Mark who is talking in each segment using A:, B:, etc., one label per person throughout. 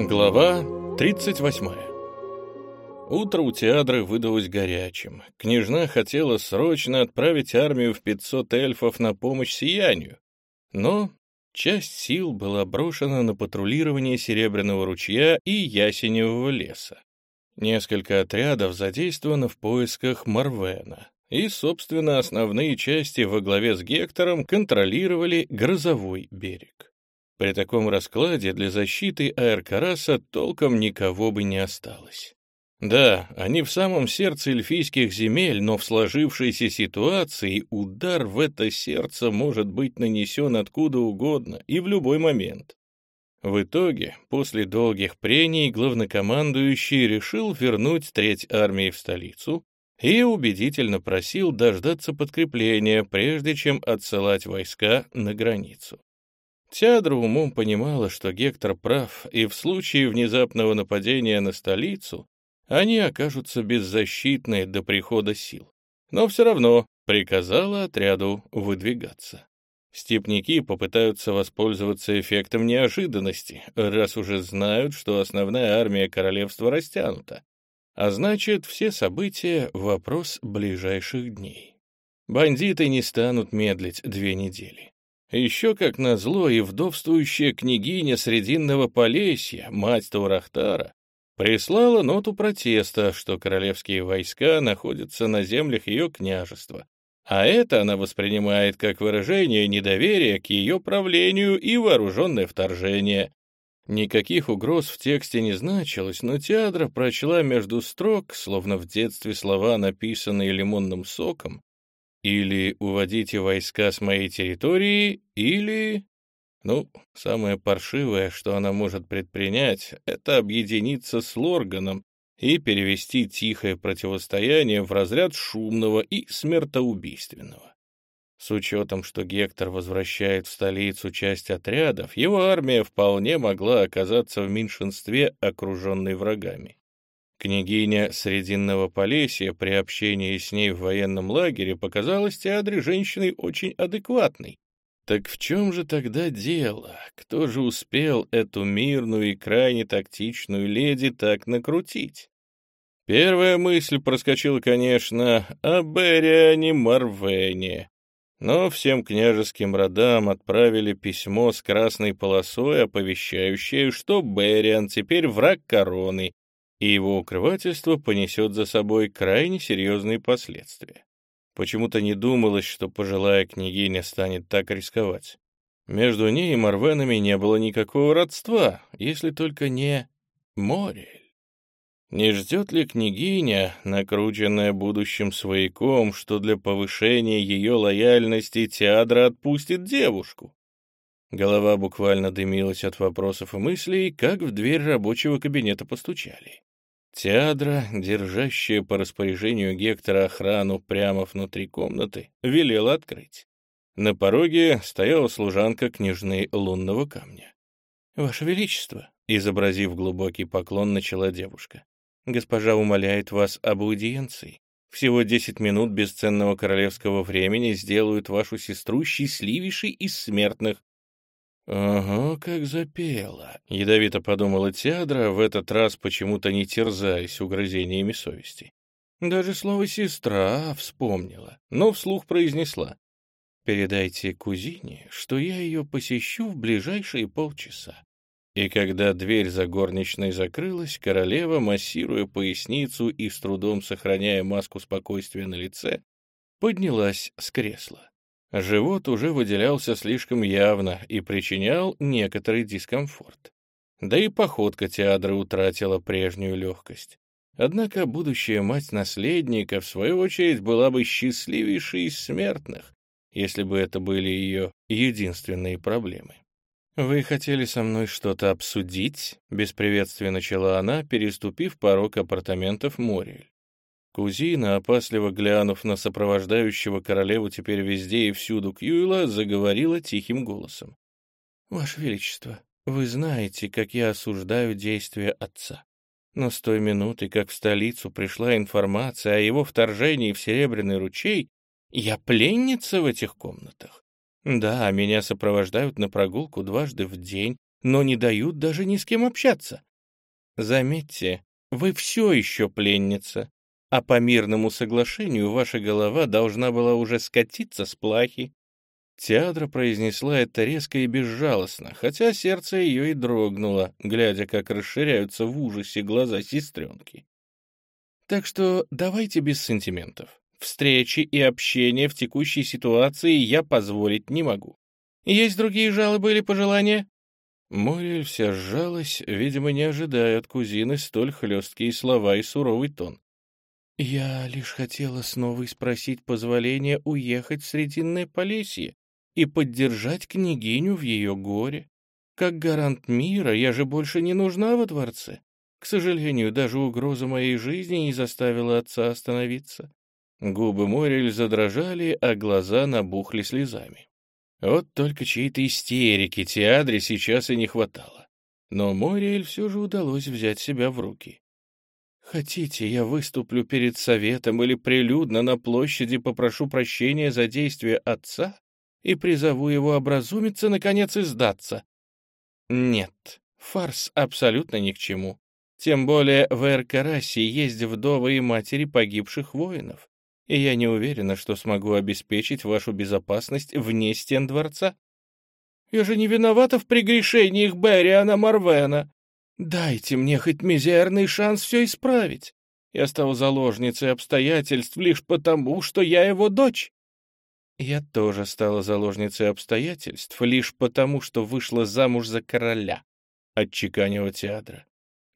A: Глава 38 Утро у Теадры выдалось горячим. Княжна хотела срочно отправить армию в 500 эльфов на помощь сиянию, но часть сил была брошена на патрулирование Серебряного ручья и Ясеневого леса. Несколько отрядов задействовано в поисках Марвена, и, собственно, основные части во главе с Гектором контролировали грозовой берег. При таком раскладе для защиты Аэркараса толком никого бы не осталось. Да, они в самом сердце эльфийских земель, но в сложившейся ситуации удар в это сердце может быть нанесен откуда угодно и в любой момент. В итоге, после долгих прений, главнокомандующий решил вернуть треть армии в столицу и убедительно просил дождаться подкрепления, прежде чем отсылать войска на границу. Теадра умом понимала, что Гектор прав, и в случае внезапного нападения на столицу они окажутся беззащитны до прихода сил. Но все равно приказала отряду выдвигаться. Степники попытаются воспользоваться эффектом неожиданности, раз уже знают, что основная армия королевства растянута. А значит, все события — вопрос ближайших дней. Бандиты не станут медлить две недели. Еще как назло и вдовствующая княгиня Срединного Полесья, мать Таурахтара, прислала ноту протеста, что королевские войска находятся на землях ее княжества, а это она воспринимает как выражение недоверия к ее правлению и вооруженное вторжение. Никаких угроз в тексте не значилось, но Теадра прочла между строк, словно в детстве слова, написанные лимонным соком, или уводите войска с моей территории, или... Ну, самое паршивое, что она может предпринять, это объединиться с Лорганом и перевести тихое противостояние в разряд шумного и смертоубийственного. С учетом, что Гектор возвращает в столицу часть отрядов, его армия вполне могла оказаться в меньшинстве, окруженной врагами. Княгиня Срединного Полесья при общении с ней в военном лагере показалась Теадре женщиной очень адекватной. Так в чем же тогда дело? Кто же успел эту мирную и крайне тактичную леди так накрутить? Первая мысль проскочила, конечно, о Бериане Марвене. Но всем княжеским родам отправили письмо с красной полосой, оповещающее, что Бериан теперь враг короны, и его укрывательство понесет за собой крайне серьезные последствия. Почему-то не думалось, что пожилая княгиня станет так рисковать. Между ней и Марвенами не было никакого родства, если только не Морель. Не ждет ли княгиня, накрученная будущим свояком, что для повышения ее лояльности Теадра отпустит девушку? Голова буквально дымилась от вопросов и мыслей, как в дверь рабочего кабинета постучали. Теадра, держащая по распоряжению Гектора охрану прямо внутри комнаты, велела открыть. На пороге стояла служанка княжны лунного камня. «Ваше Величество», — изобразив глубокий поклон, начала девушка, «госпожа умоляет вас об аудиенции. Всего десять минут бесценного королевского времени сделают вашу сестру счастливейшей из смертных. «Ага, как запела», — ядовито подумала Теадра, в этот раз почему-то не терзаясь угрызениями совести. Даже слово «сестра» вспомнила, но вслух произнесла. «Передайте кузине, что я ее посещу в ближайшие полчаса». И когда дверь за горничной закрылась, королева, массируя поясницу и с трудом сохраняя маску спокойствия на лице, поднялась с кресла. Живот уже выделялся слишком явно и причинял некоторый дискомфорт. Да и походка Теадры утратила прежнюю легкость. Однако будущая мать наследника, в свою очередь, была бы счастливейшей из смертных, если бы это были ее единственные проблемы. «Вы хотели со мной что-то обсудить?» — без приветствия начала она, переступив порог апартаментов Мориэль. Кузина, опасливо глянув на сопровождающего королеву теперь везде и всюду Кьюила, заговорила тихим голосом. «Ваше Величество, вы знаете, как я осуждаю действия отца. Но с той минуты, как в столицу пришла информация о его вторжении в Серебряный ручей, я пленница в этих комнатах. Да, меня сопровождают на прогулку дважды в день, но не дают даже ни с кем общаться. Заметьте, вы все еще пленница, а по мирному соглашению ваша голова должна была уже скатиться с плахи. Театра произнесла это резко и безжалостно, хотя сердце ее и дрогнуло, глядя, как расширяются в ужасе глаза сестренки. Так что давайте без сантиментов. Встречи и общение в текущей ситуации я позволить не могу. Есть другие жалобы или пожелания?» Мориэль вся сжалась, видимо, не ожидая от кузины столь хлесткие слова и суровый тон. «Я лишь хотела снова спросить позволения уехать в Срединное Полесье и поддержать княгиню в ее горе. Как гарант мира я же больше не нужна во дворце. К сожалению, даже угроза моей жизни не заставила отца остановиться. Губы Морель задрожали, а глаза набухли слезами. Вот только чьей-то истерики Теадре сейчас и не хватало. Но Мориэль все же удалось взять себя в руки. «Хотите, я выступлю перед советом или прилюдно на площади попрошу прощения за действия отца и призову его образумиться, наконец, и сдаться?» «Нет, фарс абсолютно ни к чему. Тем более в Эр-Карасе есть вдовы и матери погибших воинов и я не уверена, что смогу обеспечить вашу безопасность вне стен дворца. Я же не виновата в прегрешениях Берриана Марвена. Дайте мне хоть мизерный шанс все исправить. Я стал заложницей обстоятельств лишь потому, что я его дочь. Я тоже стала заложницей обстоятельств лишь потому, что вышла замуж за короля, — отчеканила Театра.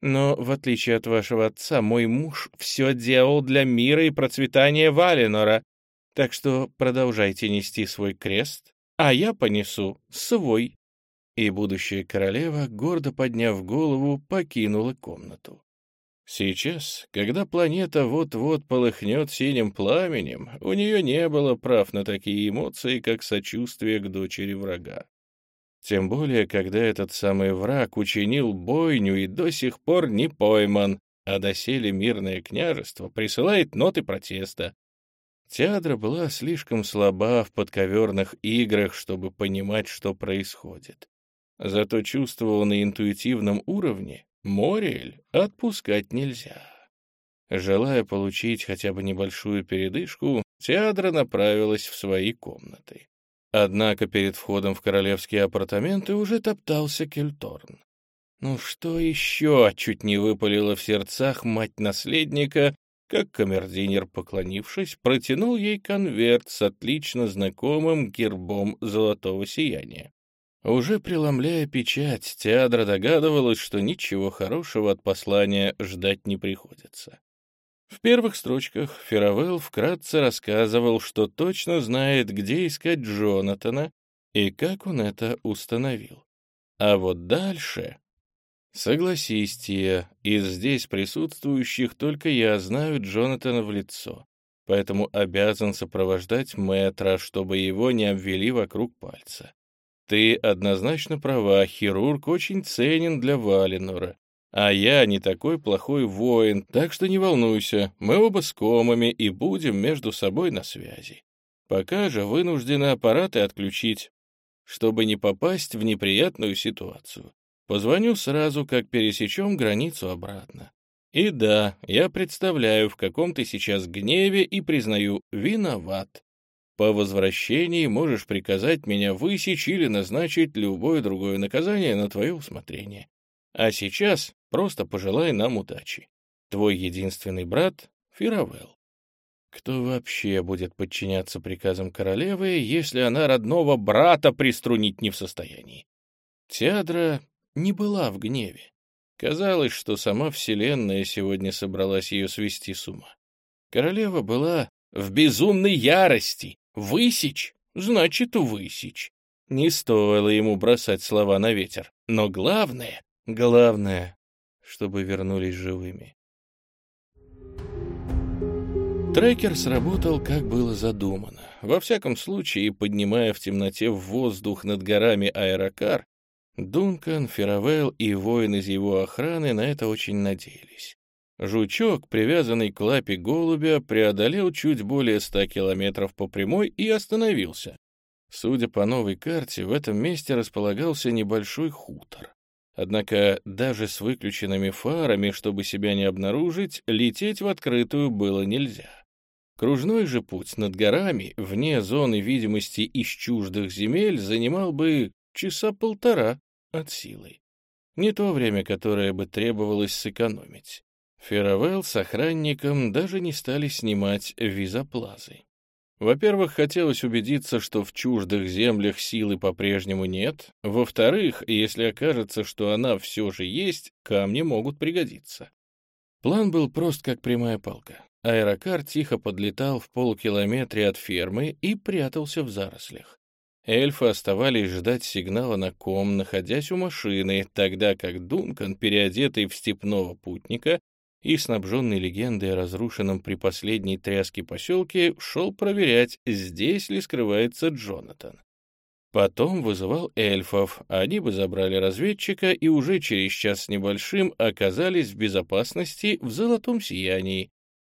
A: Но, в отличие от вашего отца, мой муж все делал для мира и процветания Валенора, так что продолжайте нести свой крест, а я понесу свой». И будущая королева, гордо подняв голову, покинула комнату. Сейчас, когда планета вот-вот полыхнет синим пламенем, у нее не было прав на такие эмоции, как сочувствие к дочери врага. Тем более, когда этот самый враг учинил бойню и до сих пор не пойман, а доселе мирное княжество присылает ноты протеста. Театра была слишком слаба в подковерных играх, чтобы понимать, что происходит. Зато чувствовал на интуитивном уровне, Мориэль отпускать нельзя. Желая получить хотя бы небольшую передышку, Театра направилась в свои комнаты. Однако перед входом в королевские апартаменты уже топтался Кельторн. Ну что еще чуть не выпалила в сердцах мать наследника, как камердинер, поклонившись, протянул ей конверт с отлично знакомым гербом золотого сияния. Уже преломляя печать, Теадра догадывалась, что ничего хорошего от послания ждать не приходится. В первых строчках Феравелл вкратце рассказывал, что точно знает, где искать Джонатана и как он это установил. А вот дальше... Согласись, Тия, из здесь присутствующих только я знаю Джонатана в лицо, поэтому обязан сопровождать мэтра, чтобы его не обвели вокруг пальца. Ты однозначно права, хирург очень ценен для Валенора, а я не такой плохой воин, так что не волнуйся, мы оба с комами и будем между собой на связи. Пока же вынуждены аппараты отключить, чтобы не попасть в неприятную ситуацию. Позвоню сразу, как пересечем границу обратно. И да, я представляю, в каком ты сейчас гневе и признаю, виноват. По возвращении можешь приказать меня высечь или назначить любое другое наказание на твое усмотрение. А сейчас просто пожелай нам удачи. Твой единственный брат — Фировел. Кто вообще будет подчиняться приказам королевы, если она родного брата приструнить не в состоянии? Теадра не была в гневе. Казалось, что сама Вселенная сегодня собралась ее свести с ума. Королева была в безумной ярости. Высечь — значит высечь. Не стоило ему бросать слова на ветер. Но главное Главное, чтобы вернулись живыми. Трекер сработал, как было задумано. Во всяком случае, поднимая в темноте в воздух над горами аэрокар, Дункан, Феравелл и воин из его охраны на это очень надеялись. Жучок, привязанный к лапе голубя, преодолел чуть более ста километров по прямой и остановился. Судя по новой карте, в этом месте располагался небольшой хутор. Однако даже с выключенными фарами, чтобы себя не обнаружить, лететь в открытую было нельзя. Кружной же путь над горами, вне зоны видимости из чуждых земель, занимал бы часа полтора от силы. Не то время, которое бы требовалось сэкономить. Феравелл с охранником даже не стали снимать визоплазы. Во-первых, хотелось убедиться, что в чуждых землях силы по-прежнему нет. Во-вторых, если окажется, что она все же есть, камни могут пригодиться. План был прост, как прямая палка. Аэрокар тихо подлетал в полукилометре от фермы и прятался в зарослях. Эльфы оставались ждать сигнала на ком, находясь у машины, тогда как Дункан, переодетый в степного путника, и, снабженный легендой о разрушенном при последней тряске поселке, шел проверять, здесь ли скрывается Джонатан. Потом вызывал эльфов, они бы забрали разведчика и уже через час с небольшим оказались в безопасности в золотом сиянии.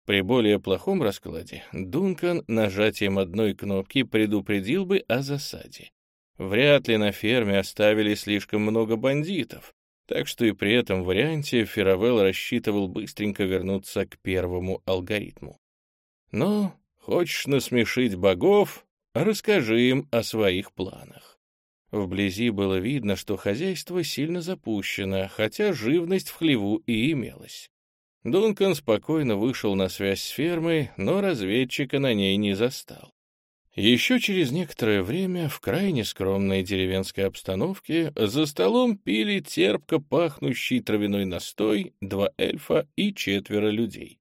A: При более плохом раскладе Дункан нажатием одной кнопки предупредил бы о засаде. Вряд ли на ферме оставили слишком много бандитов, так что и при этом варианте Феравелл рассчитывал быстренько вернуться к первому алгоритму. Но хочешь насмешить богов, расскажи им о своих планах. Вблизи было видно, что хозяйство сильно запущено, хотя живность в хлеву и имелась. Дункан спокойно вышел на связь с фермой, но разведчика на ней не застал. Еще через некоторое время в крайне скромной деревенской обстановке за столом пили терпко пахнущий травяной настой два эльфа и четверо людей.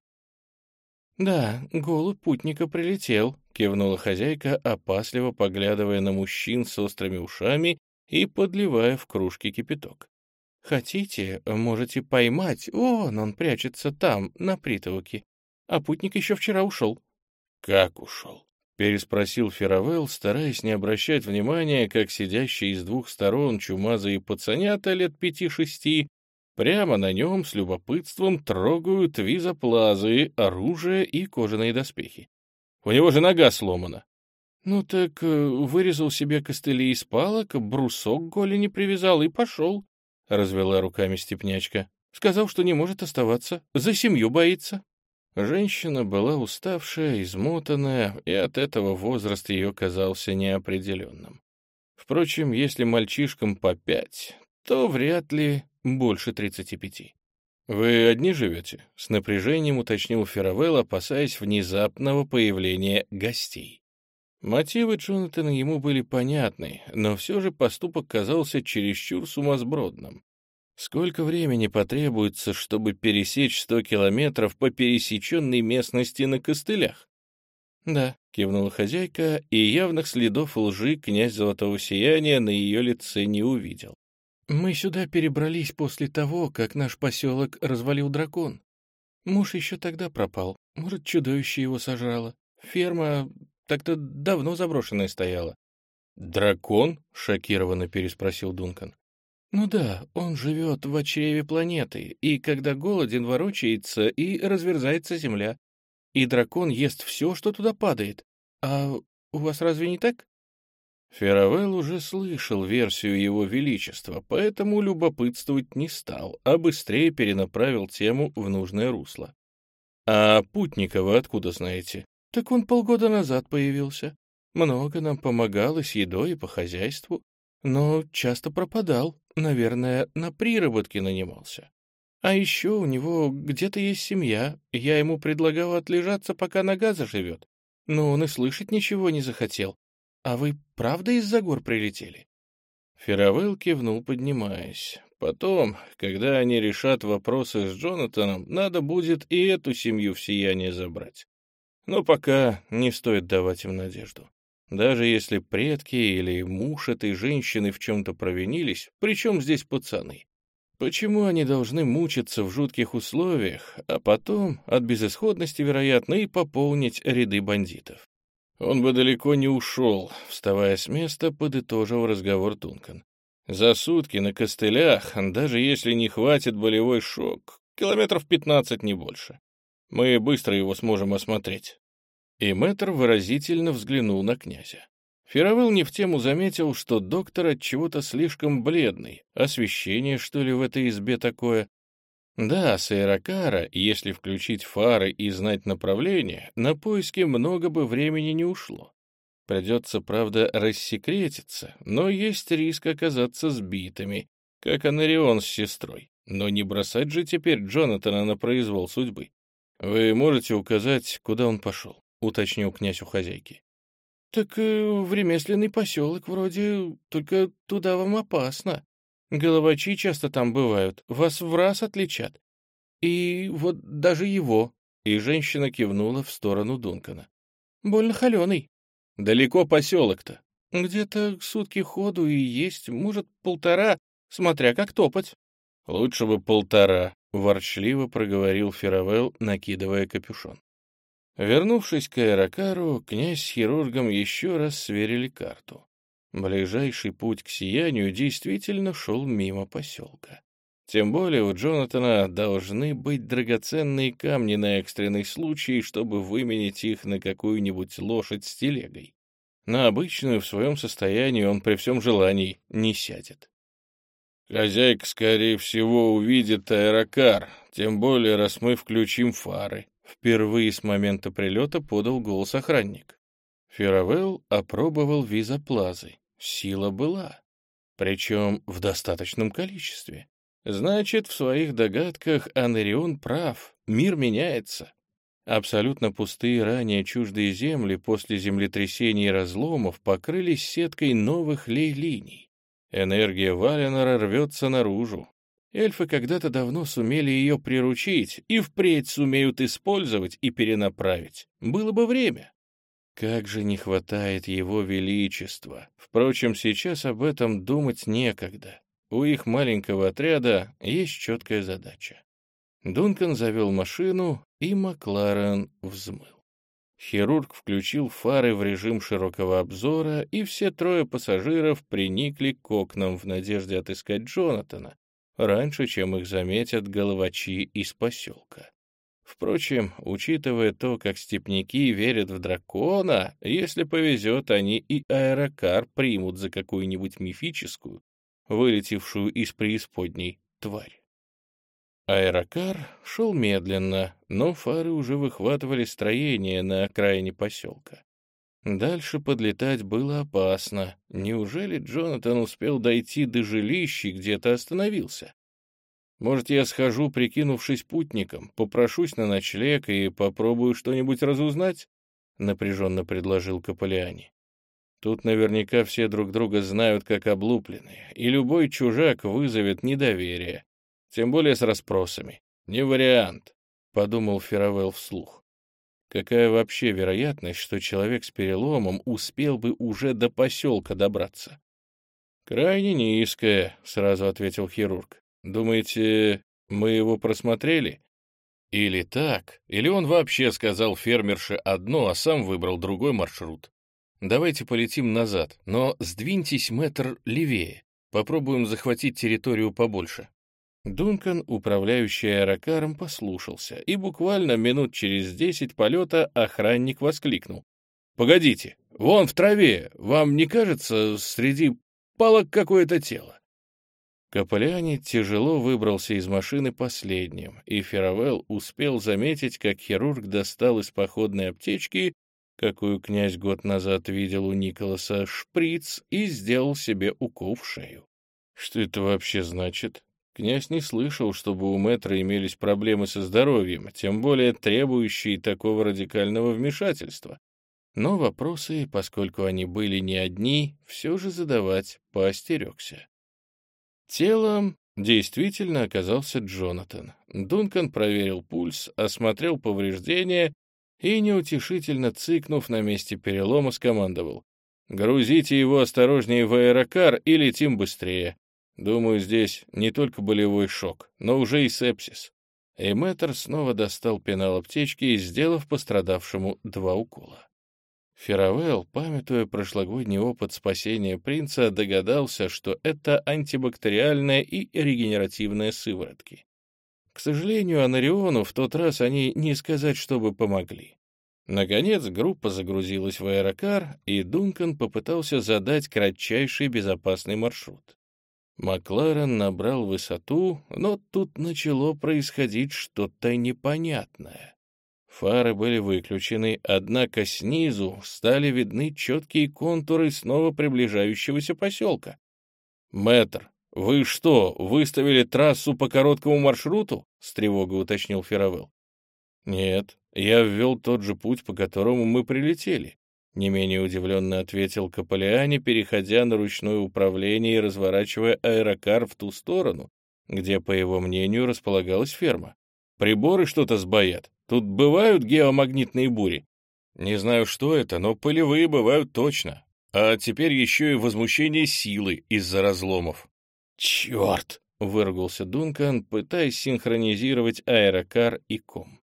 A: «Да, голубь путника прилетел», — кивнула хозяйка, опасливо поглядывая на мужчин с острыми ушами и подливая в кружки кипяток. «Хотите, можете поймать, вон он прячется там, на притолоке. А путник еще вчера ушел». «Как ушел?» — переспросил Феравелл, стараясь не обращать внимания, как сидящие из двух сторон чумазые пацанята лет пяти-шести прямо на нем с любопытством трогают визоплазы, оружие и кожаные доспехи. У него же нога сломана. Ну так э, вырезал себе костыли из палок, брусок голени привязал и пошел, — развела руками степнячка. Сказал, что не может оставаться, за семью боится. Женщина была уставшая, измотанная, и от этого возраст ее казался неопределенным. Впрочем, если мальчишкам по пять, то вряд ли больше тридцати пяти. «Вы одни живете?» — с напряжением уточнил Феравелл, опасаясь внезапного появления гостей. Мотивы Джонатана ему были понятны, но все же поступок казался чересчур сумасбродным. Сколько времени потребуется, чтобы пересечь сто километров по пересеченной местности на костылях? Да, кивнула хозяйка, и явных следов лжи князь Золотого Сияния на ее лице не увидел. Мы сюда перебрались после того, как наш поселок развалил дракон. Муж еще тогда пропал, может, чудовище его сожрало. Ферма так-то давно заброшенная стояла. «Дракон?» — шокированно переспросил Дункан. Ну да, он живет в чреве планеты, и когда голоден, ворочается и разверзается земля. И дракон ест все, что туда падает. А у вас разве не так? Феравелл уже слышал версию его величества, поэтому любопытствовать не стал, а быстрее перенаправил тему в нужное русло. «А Путникова откуда знаете?» «Так он полгода назад появился. Много нам помогал и с едой, и по хозяйству, но часто пропадал. Наверное, на приработке нанимался. А еще у него где-то есть семья, я ему предлагал отлежаться, пока нога заживет. Но он и слышать ничего не захотел. А вы правда из-за гор прилетели?» Феравелл кивнул, поднимаясь. Потом, когда они решат вопросы с Джонатаном, надо будет и эту семью в сияние забрать. Но пока не стоит давать им надежду. Даже если предки или муж этой женщины в чем-то провинились, причем здесь пацаны? Почему они должны мучиться в жутких условиях, а потом, от безысходности, вероятно, и пополнить ряды бандитов? Он бы далеко не ушел, вставая с места, подытожил разговор Тункан. За сутки на костылях, даже если не хватит болевой шок, километров пятнадцать не больше. Мы быстро его сможем осмотреть. И мэтр выразительно взглянул на князя. Фировел не в тему заметил, что доктор от чего-то слишком бледный. Освещение, что ли, в этой избе такое? Да, с аэрокара, если включить фары и знать направление, на поиски много бы времени не ушло. Придется, правда, рассекретиться, но есть риск оказаться сбитыми, как Анарион с сестрой. Но не бросать же теперь Джонатана на произвол судьбы. «Вы можете указать, куда он пошел?» — уточнил князь у хозяйки. «Так э, в ремесленный поселок вроде, только туда вам опасно. Головачи часто там бывают, вас в раз отличат. И вот даже его». И женщина кивнула в сторону Дункана. «Больно холеный». «Далеко поселок-то?» «Где-то сутки ходу и есть, может, полтора, смотря как топать». «Лучше бы полтора», — ворчливо проговорил Феравел, накидывая капюшон. Вернувшись к Аэрокару, князь с хирургом еще раз сверили карту. Ближайший путь к сиянию действительно шел мимо поселка. Тем более у Джонатана должны быть драгоценные камни на экстренный случай, чтобы выменить их на какую-нибудь лошадь с телегой. На обычную в своем состоянии он при всем желании не сядет. Хозяйка, скорее всего, увидит аэрокар, тем более, раз мы включим фары. Впервые с момента прилета подал голос охранник. Феравелл опробовал визоплазы. Сила была. Причем в достаточном количестве. Значит, в своих догадках Анерион прав. Мир меняется. Абсолютно пустые ранее чуждые земли после землетрясений и разломов покрылись сеткой новых лей-линий. Энергия Валенора рвется наружу. Эльфы когда-то давно сумели ее приручить и впредь сумеют использовать и перенаправить. Было бы время. Как же не хватает его величества. Впрочем, сейчас об этом думать некогда. У их маленького отряда есть четкая задача. Дункан завел машину, и Макларен взмыл. Хирург включил фары в режим широкого обзора, и все трое пассажиров приникли к окнам в надежде отыскать Джонатана, раньше, чем их заметят головачи из поселка. Впрочем, учитывая то, как степняки верят в дракона, если повезет, они и аэрокар примут за какую-нибудь мифическую, вылетевшую из преисподней тварь. Аэрокар шел медленно, но фары уже выхватывали строение на окраине поселка. Дальше подлетать было опасно. Неужели Джонатан успел дойти до жилища и где-то остановился? Может, я схожу, прикинувшись путником, попрошусь на ночлег и попробую что-нибудь разузнать? — напряженно предложил Каполиани. Тут наверняка все друг друга знают как облупленные, и любой чужак вызовет недоверие. Тем более с расспросами. Не вариант, — подумал Феравелл вслух. Какая вообще вероятность, что человек с переломом успел бы уже до поселка добраться? Крайне низкая, — сразу ответил хирург. Думаете, мы его просмотрели? Или так, или он вообще сказал фермерше одно, а сам выбрал другой маршрут. Давайте полетим назад, но сдвиньтесь метр левее. Попробуем захватить территорию побольше. Дункан, управляющий аэрокаром, послушался, и буквально минут через десять полета охранник воскликнул. «Погодите, вон в траве, вам не кажется, среди палок какое-то тело?» Каполиани тяжело выбрался из машины последним, и Феравелл успел заметить, как хирург достал из походной аптечки, какую князь год назад видел у Николаса, шприц и сделал себе укол в шею. «Что это вообще значит?» Князь не слышал, чтобы у мэтра имелись проблемы со здоровьем, тем более требующие такого радикального вмешательства. Но вопросы, поскольку они были не одни, все же задавать поостерегся. Телом действительно оказался Джонатан. Дункан проверил пульс, осмотрел повреждения и, неутешительно цыкнув на месте перелома, скомандовал. «Грузите его осторожнее в аэрокар и летим быстрее. Думаю, здесь не только болевой шок, но уже и сепсис. И мэтр снова достал пенал аптечки сделав пострадавшему два укола. Феравелл, памятуя прошлогодний опыт спасения принца, догадался, что это антибактериальная и регенеративная сыворотки. К сожалению, Анариону в тот раз они не сказать, чтобы помогли. Наконец группа загрузилась в аэрокар, и Дункан попытался задать кратчайший безопасный маршрут. Макларен набрал высоту, но тут начало происходить что-то непонятное. Фары были выключены, однако снизу стали видны четкие контуры снова приближающегося поселка. «Мэтр, вы что, выставили трассу по короткому маршруту?» — с тревогой уточнил Феравелл. «Нет, я ввел тот же путь, по которому мы прилетели», — не менее удивленно ответил Каполиани, переходя на ручное управление и разворачивая аэрокар в ту сторону, где, по его мнению, располагалась ферма. «Приборы что-то сбоят. Тут бывают геомагнитные бури?» «Не знаю, что это, но полевые бывают точно. А теперь еще и возмущение силы из-за разломов». «Черт!» — выругался Дункан, пытаясь синхронизировать аэрокар и ком.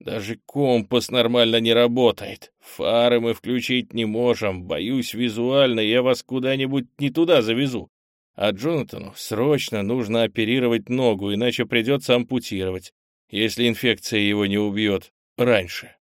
A: Даже компас нормально не работает. Фары мы включить не можем. Боюсь, визуально я вас куда-нибудь не туда завезу. А Джонатану срочно нужно оперировать ногу, иначе придется ампутировать, если инфекция его не убьет раньше.